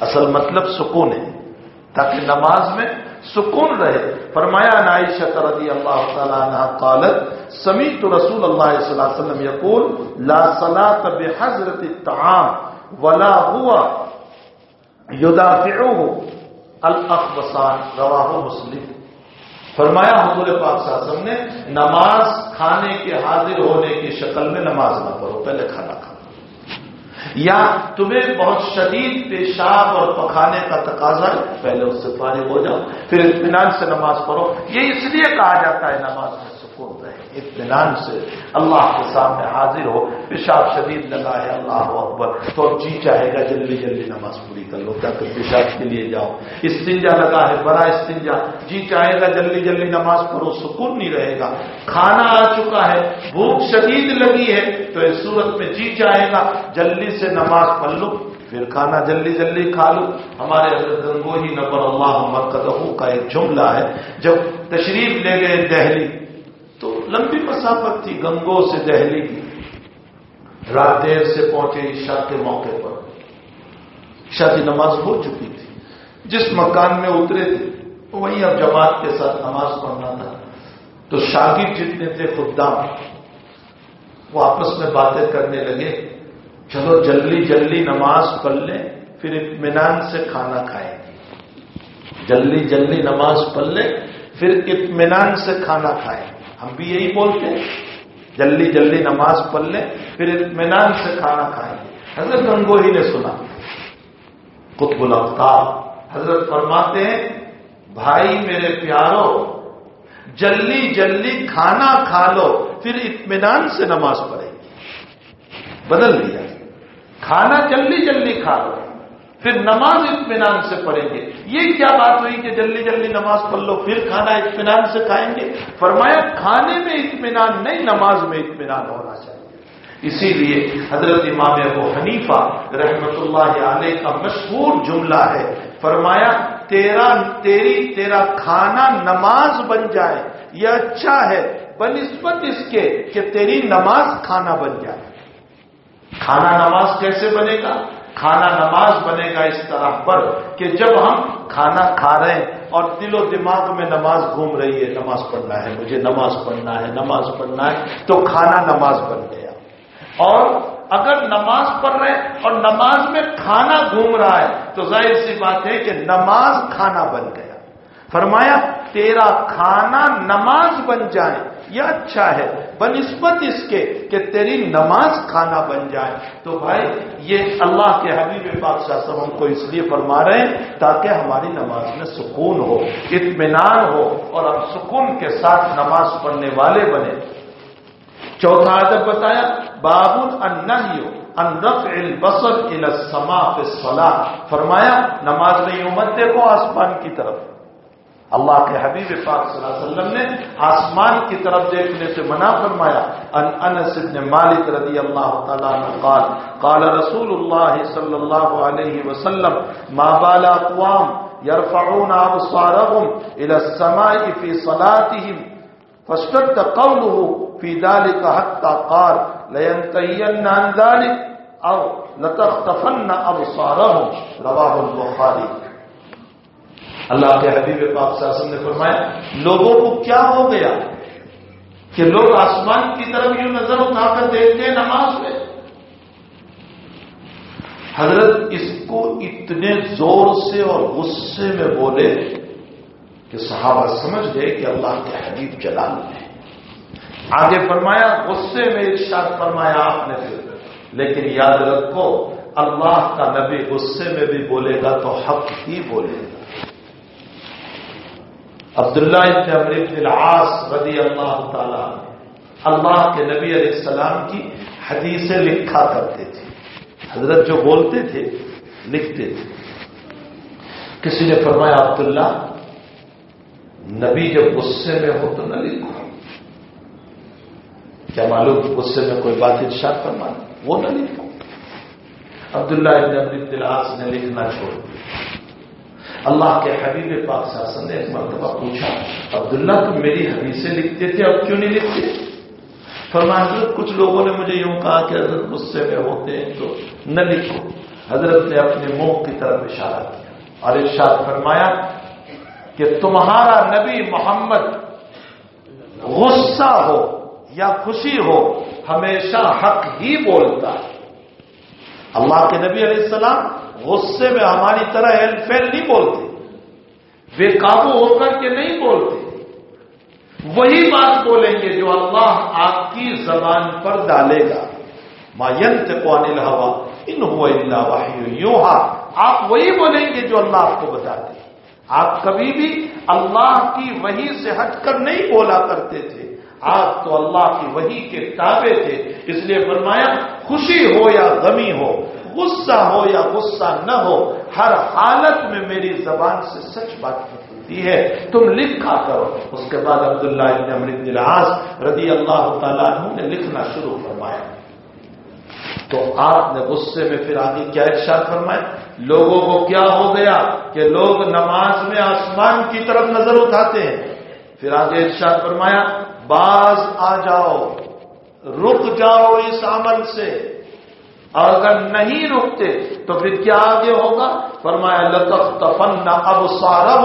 اصل مطلب سکون ہے۔ تاکہ نماز میں سکون رہے۔ فرمایا نائشہ رضی اللہ تعالیٰ عنہ قالت، سمیت رسول اللہ صلی اللہ علیہ وسلم یقول، لا صلاة بحضرت الطعام ولا ہوا یدافعوه الاخبصان رواہ مسلم۔ فرمایا حضور پاک صلی اللہ علیہ وسلم نے، نماز کھانے کے، حاضر ہونے کی شکل میں نماز نہ پڑھو، پہلے کھانا کھا یا تمہیں بہت شدید پیشاب اور پکانے کا تقاضا ہے، پہلے اس سے فارغ ہو جاؤ، پھر اطمینان سے نماز پڑھو۔ یہ اس لیے کہا جاتا ہے نماز میں۔ اطمینان سے اللہ کے سامنے حاضر ہو، پیشاب شدید لگا ہے اللہ اکبر۔ تو جی چاہے گا، جلدی جلدی نماز پوری کر لو، تاکہ پیشاب کے لیے جاؤ۔ استنجا لگا ہے، بڑا استنجا۔ جی چاہے گا، جلدی جلدی نماز پڑھو، سکون نہیں رہے گا۔ کھانا آ چکا ہے، بھوک شدید لگی ہے، تو اس صورت میں جی چاہے گا، جلدی سے نماز پڑھ لو۔ پھر کھانا جلدی جلدی کھا لو۔ ہمارے حضرت گنگوہی نبر اللہ مرکز کا ایک جملہ ہے۔ جب تشریف لے گئے دہلی لمبی مسافت تھی گنگو سے دہلی کی۔ رات دیر سے پہنچے عشاء کے موقع پر۔ عشاء کی نماز ہو چکی تھی۔ جس مکان میں اترے تھے، وہیں اب جماعت کے ساتھ نماز پڑھنا تھا۔ تو شاگرد جتنے تھے خدام وہ آپس میں باتیں کرنے لگے۔ چلو جلدی جلدی نماز پڑھ لیں، پھر اطمینان سے کھانا کھائیں گے۔ جلدی جلدی نماز پڑھ لیں، پھر اطمینان سے کھانا کھائیں ہم بھی یہی بولتے ہیں، جلدی جلدی نماز پڑھ لیں، پھر اطمینان سے کھانا کھائیں۔ گے حضرت گنگوہی نے سنا، قطب الفتاب حضرت فرماتے ہیں، بھائی میرے پیارو، جلدی جلدی کھانا کھا لو، پھر اطمینان سے نماز پڑھے گی بدل لیا کھانا جلدی جلدی کھا لو۔ پھر نماز اطمینان سے پڑھیں گے۔ یہ کیا بات ہوئی کہ جلدی جلدی نماز پڑھ لو، پھر کھانا اطمینان سے کھائیں گے؟ فرمایا، کھانے میں اطمینان نہیں، نماز میں اطمینان ہونا چاہیے۔ اسی لیے حضرت امام ابو حنیفہ رحمت اللہ علیہ کا مشہور جملہ ہے، فرمایا، تیرا، تیری، تیرا کھانا نماز بن جائے، یہ اچھا ہے، بنسبت اس کے کہ تیری نماز کھانا بن جائے۔ کھانا نماز کیسے بنے گا؟ کھانا نماز بنے گا اس طرح پر کہ جب ہم کھانا کھا رہے ہیں اور دل و دماغ میں نماز گھوم رہی ہے، نماز پڑھنا ہے، مجھے نماز پڑھنا ہے، نماز پڑھنا ہے، تو کھانا نماز بن گیا۔ اور اگر نماز پڑھ رہے ہیں اور نماز میں کھانا گھوم رہا ہے، تو ظاہر سی بات ہے کہ نماز کھانا بن گیا۔ فرمایا، تیرا کھانا نماز بن جائے۔ یہ اچھا ہے، بنسبت اس کے کہ تیری نماز کھانا بن جائے۔ تو بھائی، یہ اللہ کے حبیب پاک صاحب ہم کو اس لیے فرما رہے ہیں تاکہ ہماری نماز میں سکون ہو، اطمینان ہو اور ہم سکون کے ساتھ نماز پڑھنے والے بنے۔ چوتھا ادب بتایا بابل ان رفع البصر الى السماء فرمایا، نماز میں یوں مت دیکھو آسمان کی طرف۔ اللہ کے حبیب پاک صلی اللہ علیہ وسلم نے آسمان کی طرف دیکھنے سے منع فرمایا، ان انس بن مالک رضی اللہ تعالیٰ عنہ قال قال رسول اللہ صلی اللہ علیہ وسلم، ما بال اقوام يرفعون ابصارهم الى السماء في صلاتهم، فاشتد قوله في ذلك حتى قال لينتهين عن ذلك او لتختفن ابصارهم. رواه البخاري اللہ کے حبیب پاک صلی اللہ علیہ وسلم نے فرمایا، لوگوں کو کیا ہو گیا کہ لوگ آسمان کی طرف یوں نظر اٹھا کر دیکھتے ہیں نماز میں؟ حضرت اس کو اتنے زور سے اور غصے میں بولے کہ صحابہ سمجھ گئے کہ اللہ کے حبیب جلال ہے آگے فرمایا، غصے میں ارشاد فرمایا آپ نے پھر۔ لیکن یاد رکھو، اللہ کا نبی غصے میں بھی بولے گا تو حق ہی بولے گا۔ عبداللہ ابن عمر بن العاص رضی اللہ تعالی اللہ کے نبی علیہ السلام کی حدیثیں لکھا کرتے تھے۔ حضرت جو بولتے تھے، لکھتے تھے۔ کسی نے فرمایا، عبداللہ، نبی جب غصے میں ہو تو نہ لکھو۔ کیا معلوم غصے میں کوئی بات ارشاد فرمانا وہ نہ لکھو۔ عبداللہ ابن عمر بن العاص نے لکھنا چھوڑ دیا۔ اللہ کے حبیب پاک شاسن نے ایک مرتبہ پوچھا، عبداللہ تم میری حدیثیں لکھتے تھے، اب کیوں نہیں لکھتے؟ فرمایا، حضرت، کچھ لوگوں نے مجھے یوں کہا کہ حضرت غصے میں ہوتے ہیں تو نہ لکھو۔ حضرت نے اپنے منہ کی طرف اشارہ کیا اور ارشاد فرمایا کہ تمہارا نبی محمد غصہ ہو یا خوشی ہو ہمیشہ حق ہی بولتا ہے۔ اللہ کے نبی علیہ السلام غصے میں ہماری طرح ایل فیل نہیں بولتے۔ بے قابو ہو کر کے نہیں بولتے۔ وہی بات بولیں گے جو اللہ آپ کی زبان پر ڈالے گا۔ ما ینت کو انل ہوا ان یوں آپ وہی بولیں گے جو اللہ آپ کو بتاتے آپ کبھی بھی اللہ کی وہی سے ہٹ کر نہیں بولا کرتے تھے۔ آپ تو اللہ کی وہی کے تابع تھے۔ اس لیے فرمایا، خوشی ہو یا غمی ہو غصہ ہو یا غصہ نہ ہو، ہر حالت میں میری زبان سے سچ بات ہوتی ہے۔ تم لکھا کرو۔ اس کے بعد عبداللہ ابن امرت العاص رضی اللہ تعالیٰ عنہ نے لکھنا شروع فرمایا۔ تو آپ نے غصے میں پھر آگے کیا ارشاد فرمایا؟ لوگوں کو کیا ہو گیا کہ لوگ نماز میں آسمان کی طرف نظر اٹھاتے ہیں؟ پھر آگے ارشاد فرمایا، باز آ جاؤ، رک جاؤ اس عمل سے۔ اور اگر نہیں رکتے تو پھر کیا آگے ہوگا؟ فرمایا لطف تفن اب سارا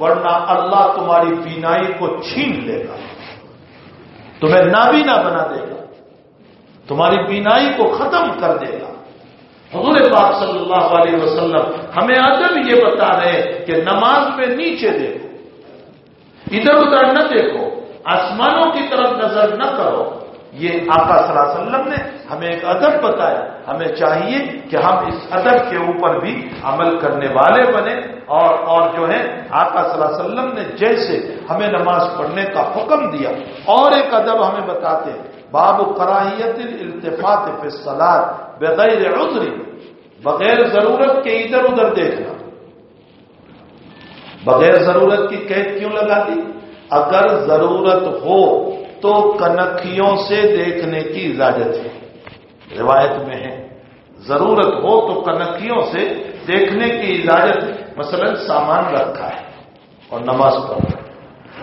ورنہ اللہ تمہاری بینائی کو چھین لے گا۔ تمہیں نابینا بنا دے گا۔ تمہاری بینائی کو ختم کر دے گا۔ حضور پاک صلی اللہ علیہ وسلم ہمیں ادب یہ بتا رہے کہ نماز پہ نیچے دیکھو، ادھر ادھر نہ دیکھو، آسمانوں کی طرف نظر نہ کرو۔ یہ آقا صلی اللہ علیہ وسلم نے ہمیں ایک ادب بتایا۔ ہمیں چاہیے کہ ہم اس ادب کے اوپر بھی عمل کرنے والے بنے اور اور جو ہے آقا صلی اللہ علیہ وسلم نے جیسے ہمیں نماز پڑھنے کا حکم دیا۔ اور ایک ادب ہمیں بتاتے ہیں۔ باب کراہیت التفاط پہ سلاد بغیر عذری بغیر ضرورت کے ادھر ادھر دیکھنا۔ بغیر ضرورت کی قید کیوں لگا دی؟ اگر ضرورت ہو تو کنکھیوں سے دیکھنے کی اجازت ہے۔ روایت میں ہے، ضرورت ہو تو کنکھیوں سے دیکھنے کی اجازت مثلا سامان رکھا ہے اور نماز پڑھ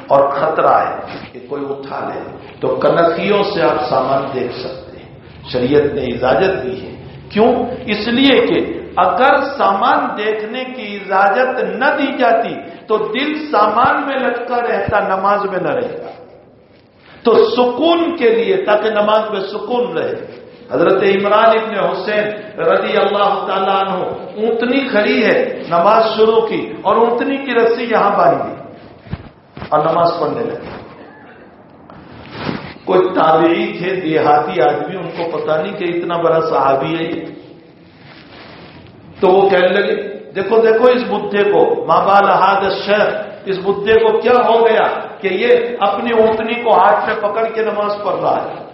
اور خطرہ ہے کہ کوئی اٹھا لے، تو کنکھیوں سے آپ سامان دیکھ سکتے ہیں۔ شریعت نے اجازت دی ہے۔ کیوں؟ اس لیے کہ اگر سامان دیکھنے کی اجازت نہ دی جاتی تو دل سامان میں لٹکا رہتا، نماز میں نہ رہے گا تو سکون کے لیے تاکہ نماز میں سکون رہے۔ حضرت عمران ابن حسین رضی اللہ تعالیٰ عنہ اونتنی کھڑی ہے، نماز شروع کی اور اونتنی کی رسی یہاں باندھی اور نماز پڑھنے لگے۔ کوئی تابعی تھے، دیہاتی آدمی، ان کو پتا نہیں کہ اتنا بڑا صحابی ہے تو وہ کہنے لگے، دیکھو دیکھو اس بدھے کو ماں بال شہر، اس بدھے کو کیا ہو گیا؟ کہ یہ اپنی اونٹنی کو ہاتھ میں پکڑ کے نماز پڑھ رہا ہے۔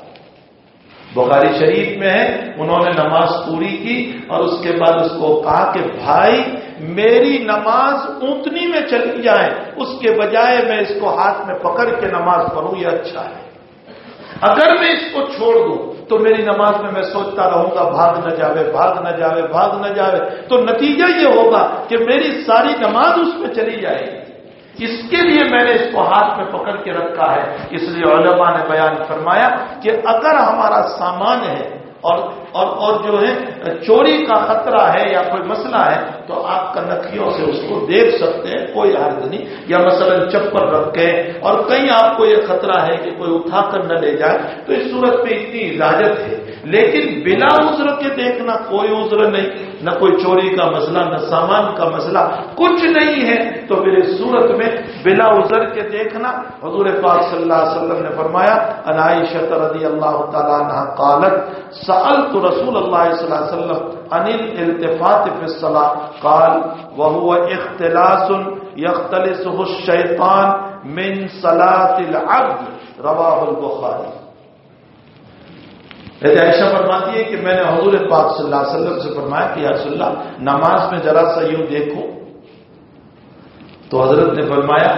بخاری شریف میں ہے، انہوں نے نماز پوری کی اور اس کے بعد اس کو کہا کہ بھائی، میری نماز اونتنی میں چلی جائے، اس کے بجائے میں اس کو ہاتھ میں پکڑ کے نماز پڑھوں، یہ اچھا ہے۔ اگر میں اس کو چھوڑ دوں، تو میری نماز میں میں سوچتا رہوں گا، بھاگ نہ جاوے، بھاگ نہ جاوے، بھاگ نہ جاوے۔ تو نتیجہ یہ ہوگا کہ میری ساری نماز اس میں چلی جائے گی۔ اس کے لیے میں نے اس کو ہاتھ میں پکڑ کے رکھا ہے۔ اس لیے علماء نے بیان فرمایا کہ اگر ہمارا سامان ہے اور اور اور جو ہے چوری کا خطرہ ہے یا کوئی مسئلہ ہے تو آپ کا نکیوں سے اس کو دیکھ سکتے ہیں، کوئی حرض نہیں۔ یا مثلا چپل رکھے اور کہیں آپ کو یہ خطرہ ہے کہ کوئی اٹھا کر نہ لے جائے، تو اس صورت میں اتنی اجازت ہے۔ لیکن بلا عذر کے دیکھنا کوئی عذر نہیں، نہ کوئی چوری کا مسئلہ، نہ سامان کا مسئلہ، کچھ نہیں ہے۔ تو پھر اس صورت میں بلا عذر کے دیکھنا حضور پاک صلی اللہ علیہ وسلم نے فرمایا انائشت رضی اللہ تعالیٰ عنہ قالت، سألت رسول اللہ صلی اللہ علیہ وسلم انل التفات فی الصلاة، قال، وهو اختلاس يختلسه الشیطان من صلاة العبد. رواہ البخاری۔ عائشہ فرماتی ہے کہ میں نے حضور پاک صلی اللہ علیہ وسلم سے فرمایا کہ یا صلی اللہ، نماز میں ذرا سا یوں دیکھو۔ تو حضرت نے فرمایا،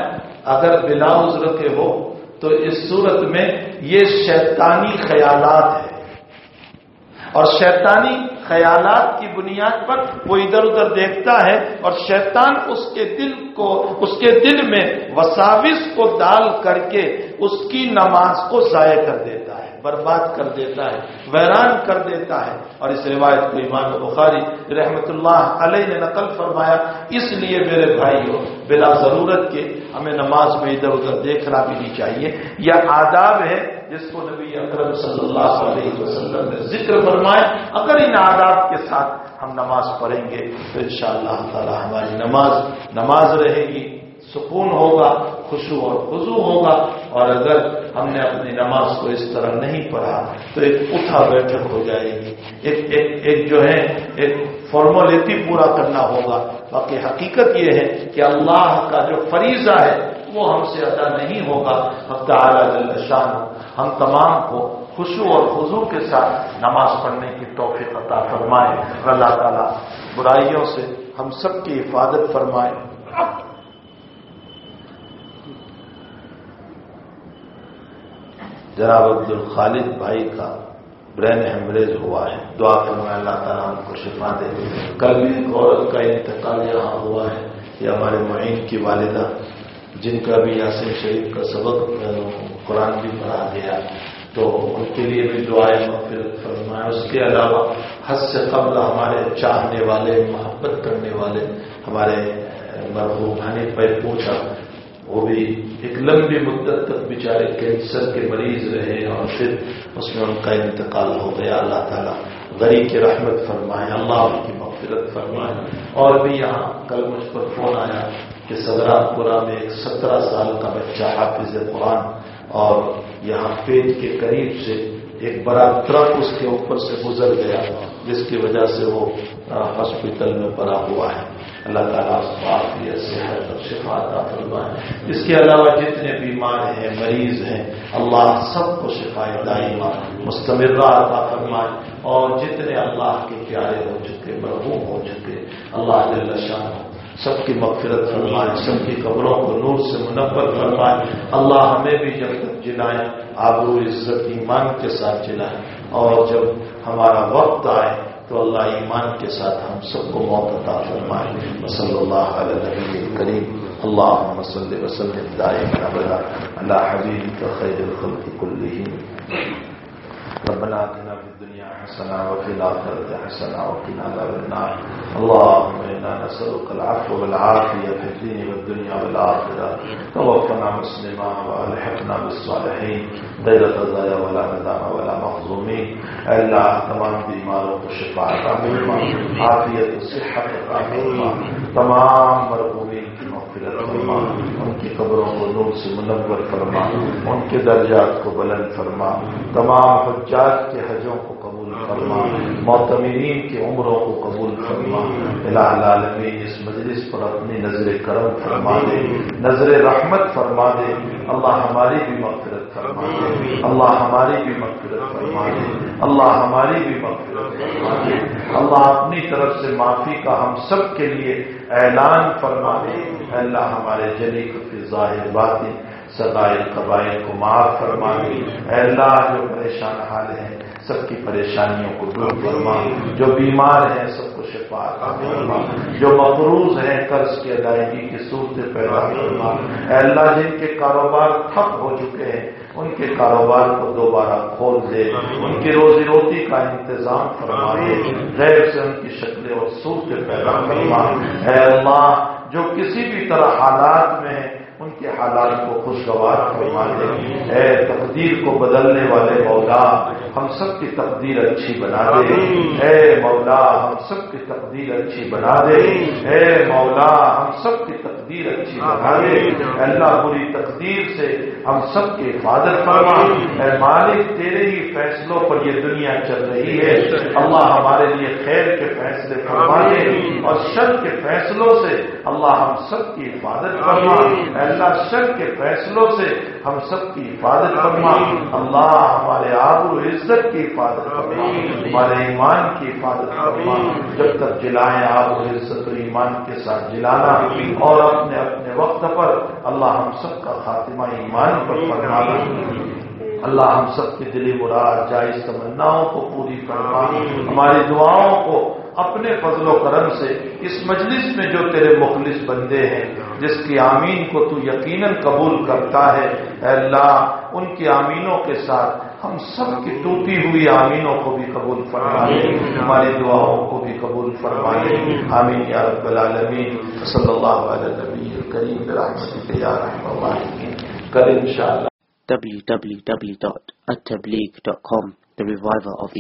اگر بلا عذر کے ہو تو اس صورت میں یہ شیطانی خیالات ہے اور شیطانی خیالات کی بنیاد پر وہ ادھر ادھر دیکھتا ہے اور شیطان اس کے دل کو، اس کے دل میں وساوس کو ڈال کر کے اس کی نماز کو ضائع کر دیتا برباد کر دیتا ہے، ویران کر دیتا ہے۔ اور اس روایت کو امام بخاری رحمت اللہ علیہ نے نقل فرمایا، اس لیے میرے بھائی ہو بلا ضرورت کے ہمیں نماز میں ادھر ادھر دیکھنا بھی نہیں چاہیے۔ یہ آداب ہے جس کو نبی اکرم صلی اللہ علیہ وسلم نے ذکر فرمائے اگر ان آداب کے ساتھ ہم نماز پڑھیں گے، تو ان شاء اللہ تعالی ہماری نماز نماز رہے گی، سکون ہوگا خوشو اور خزو ہوگا۔ اور اگر ہم نے اپنی نماز کو اس طرح نہیں پڑھا تو ایک اٹھا بیٹھک ہو جائے گی۔ ایک ایک ایک جو ہے، ایک فارمولیٹی پورا کرنا ہوگا۔ باقی حقیقت یہ ہے کہ اللہ کا جو فریضہ ہے، وہ ہم سے ادا نہیں ہوگا۔ ہفتہ اعلیٰ شان ہم تمام کو خوشو اور خزو کے ساتھ نماز پڑھنے کی توفیق عطا فرمائے۔ اللہ تعالیٰ برائیوں سے ہم سب کی حفاظت فرمائے۔ جناب عبد الخالد بھائی کا برین ہیمریج ہوا ہے۔ دعا فرمائے اللہ تعالیٰ ان کو شفا دے۔ کل بھی ایک عورت کا انتقال یہاں ہوا ہے۔ یہ ہمارے معین کی والدہ، جن کا بھی یاسین شریف کا سبق قرآن بھی پڑھا گیا۔ تو ان کے لیے بھی دعائیں مغفرت فرمائے۔ اس کے علاوہ حد سے قبل ہمارے چاہنے والے، محبت کرنے والے ہمارے مرحوم ہنی پہ پوچھا۔ وہ بھی ایک لمبی مدت تک بیچارے کینسر کے مریض رہے اور پھر اس میں ان کا انتقال ہو گیا۔ اللہ تعالیٰ غریب کی رحمت فرمائے، اللہ ان کی مغفرت فرمائے۔ اور بھی یہاں کل مجھ پر فون آیا کہ صدرات پورہ میں ایک سترہ سال کا بچہ حافظ قرآن اور یہاں پیٹ کے قریب سے ایک بڑا ٹرک اس کے اوپر سے گزر گیا، جس کی وجہ سے وہ ہاسپٹل میں پڑا ہوا ہے۔ اللہ تعالیٰ صحت اور شفا عطا فرمائے۔ اس کے علاوہ جتنے بیمار ہیں، مریض ہیں، اللہ سب کو شفا دائمہ مستمرہ عطا فرمائے۔ اور جتنے اللہ کے پیارے ہو چکے، مرحوم ہو چکے، اللہ جل شان سب کی مغفرت فرمائے، سب کی قبروں کو نور سے منور فرمائے۔ اللہ ہمیں بھی جب تک جلائیں آبرو عزت ایمان کے ساتھ جلائیں اور جب ہمارا وقت آئے تو اللہ ایمان کے ساتھ ہم سب کو موت عطا فرمائے۔ وصلی اللہ علیہ نبی کریم اللہ صلی وسلم دائم ابدا۔ اللہ حبیب خیر الخلق کلہم۔ ربنا آتنا في الدنيا حسنة وفي الآخرة حسنة وقنا عذاب النار اللهم إنا نسألك العفو والعافية في الدين والدنيا والآخرة توفنا مسلما وألحقنا بالصالحين غير خزايا ولا ندام ولا مخزومين اللہ تمام بیماروں کو شفا عطا فرما. عافیت صحت عطا فرما. تمام مرحومین کی مغفرت فرما. ان کی قبروں کو نور سے منور فرما. ان کے درجات کو بلند فرما. تمام حجات کے حجوں کو فرما۔ معتمرین کی عمروں کو قبول فرما۔ الہ العالمین اس مجلس پر اپنی نظر کرم فرما دے۔ نظر رحمت فرما دے۔ اللہ ہماری بھی مغفرت فرما دے۔ اللہ ہماری بھی مغفرت فرما دے۔ اللہ ہماری بھی مغفرت فرما دے۔ اللہ اپنی طرف سے معافی کا ہم سب کے لیے اعلان فرما دے۔ اللہ ہمارے جلی ظاہر باتیں سدائے قبائل کو معاف فرما دے۔ اللہ جو پریشان حال ہیں سب کی پریشانیوں کو دور فرما۔ جو بیمار ہیں سب کو شفا فرما۔ جو مقروض ہیں قرض کی ادائیگی کی صورت پیدا فرما۔ اللہ جن کے کاروبار ٹھپ ہو چکے ہیں ان کے کاروبار کو دوبارہ کھول دے۔ ان کی روزی روٹی کا انتظام فرما دے۔ غیر سے ان کی شکلیں اور صورت پیدا فرما۔ اے اللہ جو کسی بھی طرح حالات میں ان کے حالات کو خوشگوار فرما دے اے تقدیر کو بدلنے والے مولا، ہم سب کی تقدیر اچھی بنا دے۔ اے مولا، ہم سب کی تقدیر اچھی بنا دے۔ اے مولا، ہم سب کی تقدیر اچھی بنا دے۔ اللہ بری تقدیر سے ہم سب کی حفاظت فرما۔ اے مالک تیرے ہی فیصلوں پر یہ دنیا چل رہی ہے۔ اللہ ہمارے لیے خیر کے فیصلے فرما دے اور شر کے فیصلوں سے اللہ ہم سب کی حفاظت فرما۔ اللہ شر کے فیصلوں سے ہم سب کی حفاظت فرما۔ اللہ ہمارے آب و عزت کی حفاظت فرما۔ ہمارے ایمان کی حفاظت فرما۔ جب تک جلائیں آب و عزت و ایمان کے ساتھ جلانا اور اپنے اپنے وقت پر اللہ ہم سب کا خاتمہ ایمان پر فرما۔ اللہ ہم سب کی دلی مراد جائز تمناؤں کو پوری فرما۔ ہماری دعاؤں کو اپنے فضل و کرم سے اس مجلس میں جو تیرے مخلص بندے ہیں جس کی آمین کو تو یقیناً قبول کرتا ہے اے اللہ ان کی آمینوں کے ساتھ ہم سب کی ٹوٹی ہوئی آمینوں کو بھی قبول فرما لے ہماری دعاؤں کو بھی قبول فرما لے آمین یا رب العالمین۔ صلی اللہ علیہ نبی کریم رحمت یا رحمۃ کل ان شاء اللہ www.attableek.com The Reviver of